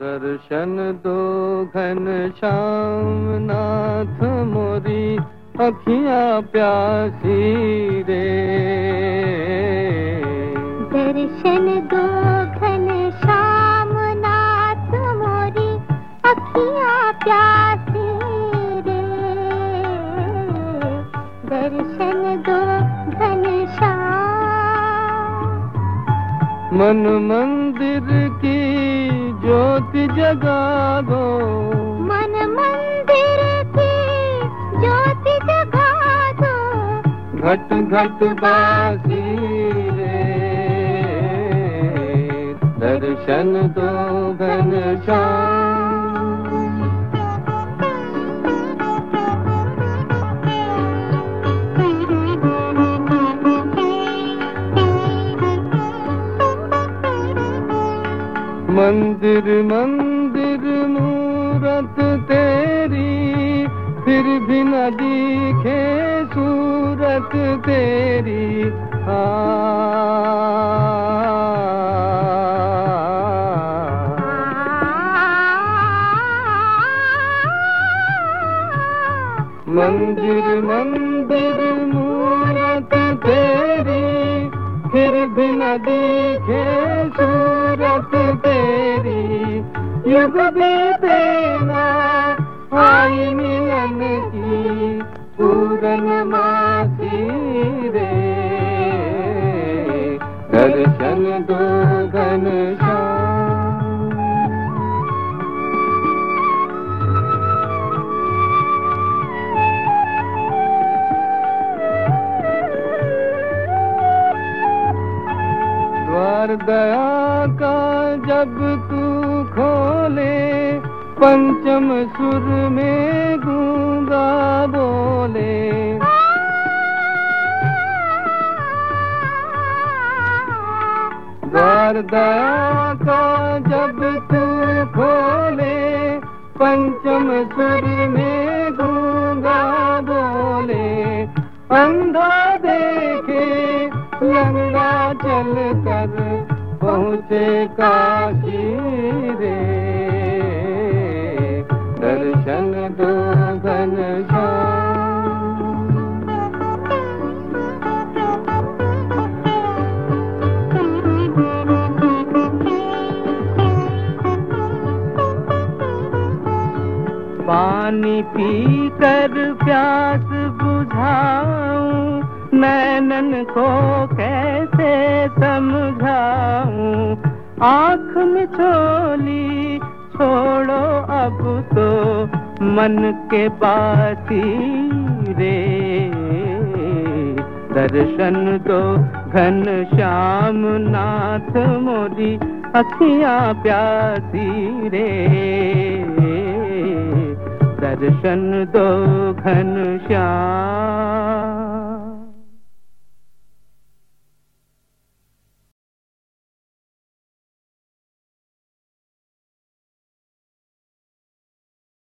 दर्शन दो घन श्याम नाथ मोरी अखियाँ प्यासी रे। दर्शन दो घन श्याम नाथ मोरी अखियाँ प्यासी रे। दर्शन दो घन श्याम। मन मंदिर ज्योति जगा दो मन मंदिर की ज्योति जगा दो घट घट बासी दर्शन दो घन मंदिर मंदिर मूरत तेरी, फिर भी न दिखे सूरत तेरी। आ। मंदिर मंदिर मूरत तेरी। फिर भी सूरत तेरी। युग बीते ना आई मिलन की पूरन मासी रे दर्शन दो घन द्वार दया का जब तू खोले, पंचम सुर में गूँगा बोले। द्वार दया का जब तू खोले, पंचम सुर में गूँगा बोले। अंधा चल कर पहुँचे काशी रे। दर्शन दो घन पानी पी कर प्यास बुझाऊं नैनन को कैसे समझाऊं? आँख में छोली छोड़ो अब तो मन के बाती रे। दर्शन दो घन श्याम नाथ मोरी अखियाँ प्यासी रे। दर्शन दो घन श्याम